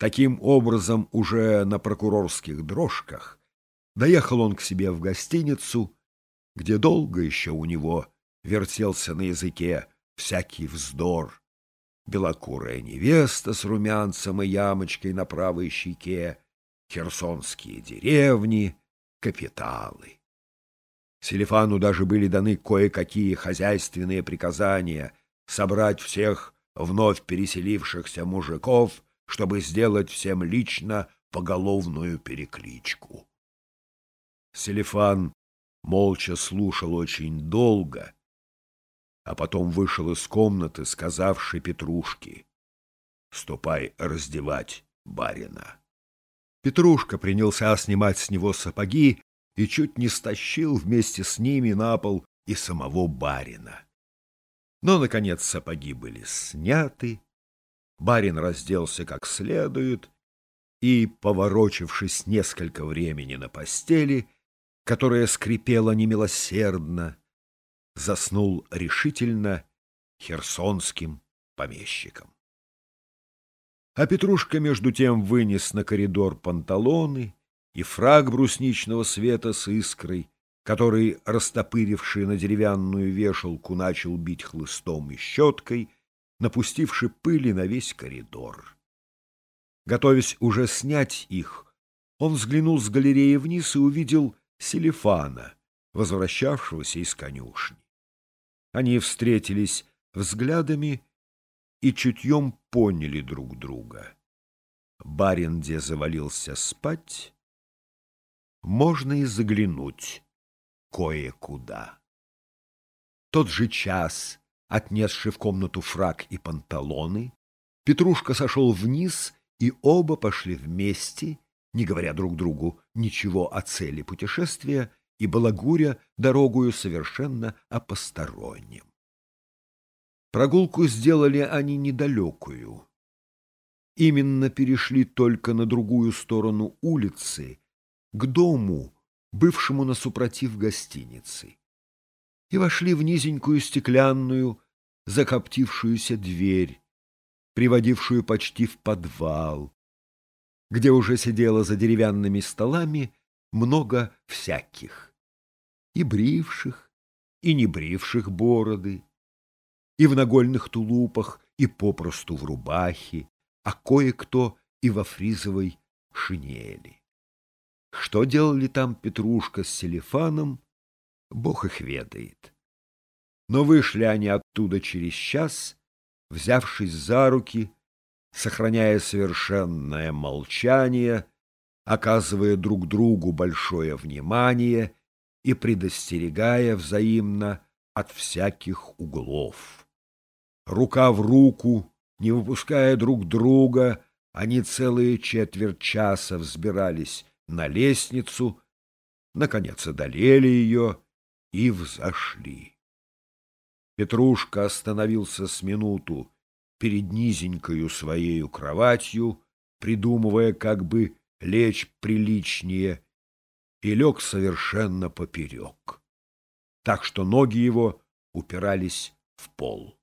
Таким образом, уже на прокурорских дрожках доехал он к себе в гостиницу, где долго еще у него вертелся на языке всякий вздор. Белокурая невеста с румянцем и ямочкой на правой щеке, херсонские деревни, капиталы. Селифану даже были даны кое-какие хозяйственные приказания собрать всех вновь переселившихся мужиков, чтобы сделать всем лично поголовную перекличку. Селифан молча слушал очень долго, а потом вышел из комнаты, сказавши Петрушке, «Ступай раздевать барина». Петрушка принялся снимать с него сапоги и чуть не стащил вместе с ними на пол и самого барина. Но, наконец, сапоги были сняты, барин разделся как следует и, поворочившись несколько времени на постели, которая скрипела немилосердно, заснул решительно херсонским помещиком. А Петрушка между тем вынес на коридор панталоны и фраг брусничного света с искрой, который, растопыривший на деревянную вешалку, начал бить хлыстом и щеткой, напустивши пыли на весь коридор. Готовясь уже снять их, он взглянул с галереи вниз и увидел Селифана, возвращавшегося из конюшни. Они встретились взглядами и чутьем поняли друг друга. Барин, где завалился спать, можно и заглянуть кое-куда. Тот же час, отнесший в комнату фраг и панталоны, Петрушка сошел вниз, и оба пошли вместе, не говоря друг другу ничего о цели путешествия, и балагуря дорогую совершенно о постороннем. Прогулку сделали они недалекую. Именно перешли только на другую сторону улицы, к дому, бывшему на супротив гостиницы, и вошли в низенькую стеклянную, закоптившуюся дверь, приводившую почти в подвал, где уже сидело за деревянными столами много всяких, и бривших, и не бривших бороды, и в нагольных тулупах, и попросту в рубахе, а кое-кто и во фризовой шинели. Что делали там Петрушка с Селифаном, бог их ведает. Но вышли они оттуда через час, взявшись за руки, сохраняя совершенное молчание, оказывая друг другу большое внимание и предостерегая взаимно от всяких углов. Рука в руку, не выпуская друг друга, они целые четверть часа взбирались на лестницу, наконец одолели ее и взошли. Петрушка остановился с минуту перед низенькою своею кроватью, придумывая, как бы лечь приличнее, и лег совершенно поперек, так что ноги его упирались в пол.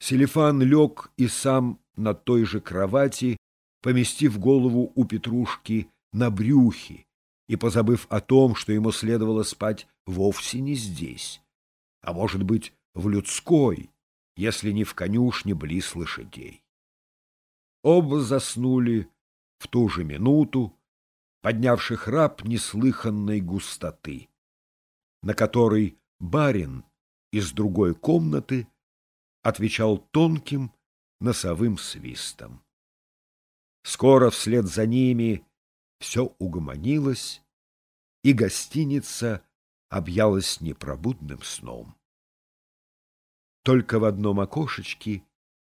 Селифан лег и сам на той же кровати, поместив голову у Петрушки на брюхе и позабыв о том, что ему следовало спать вовсе не здесь, а, может быть, в людской, если не в конюшне близ лошадей. Оба заснули в ту же минуту, поднявший храп неслыханной густоты, на который барин из другой комнаты отвечал тонким носовым свистом. Скоро вслед за ними все угомонилось, и гостиница объялась непробудным сном. Только в одном окошечке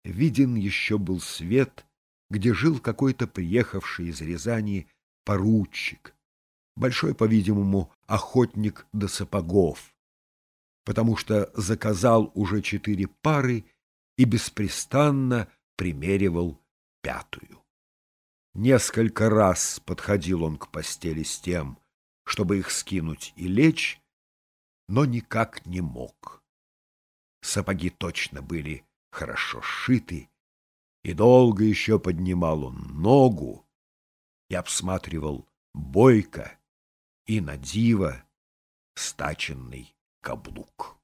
виден еще был свет, где жил какой-то приехавший из Рязани поручик, большой, по-видимому, охотник до сапогов, потому что заказал уже четыре пары и беспрестанно примеривал пятую. Несколько раз подходил он к постели с тем, чтобы их скинуть и лечь, но никак не мог. Сапоги точно были хорошо сшиты, И долго еще поднимал он ногу и обсматривал бойко и на диво стаченный каблук.